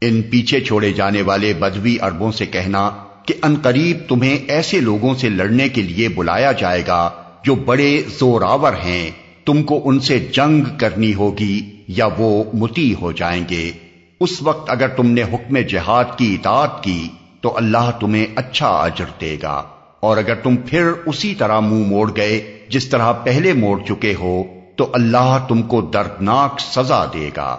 ان پیچھے چھوڑے جانے والے بدوی اربوں سے کہنا کہ ان قریب تمہیں ایسے لوگوں سے لڑنے کے لیے بلایا جائے گا جو بڑے زوراور ہیں۔ تم کو ان سے جنگ کرنی ہوگی یا وہ متی ہو جائیں گے۔ اس وقت اگر تم نے حکم جہاد کی اطاعت کی تو اللہ تمہیں اچھا اجر دے گا۔ اور اگر تم پھر اسی طرح منہ مو موڑ گئے جس طرح پہلے موڑ چکے ہو تو اللہ تم کو دردناک سزا دے گا۔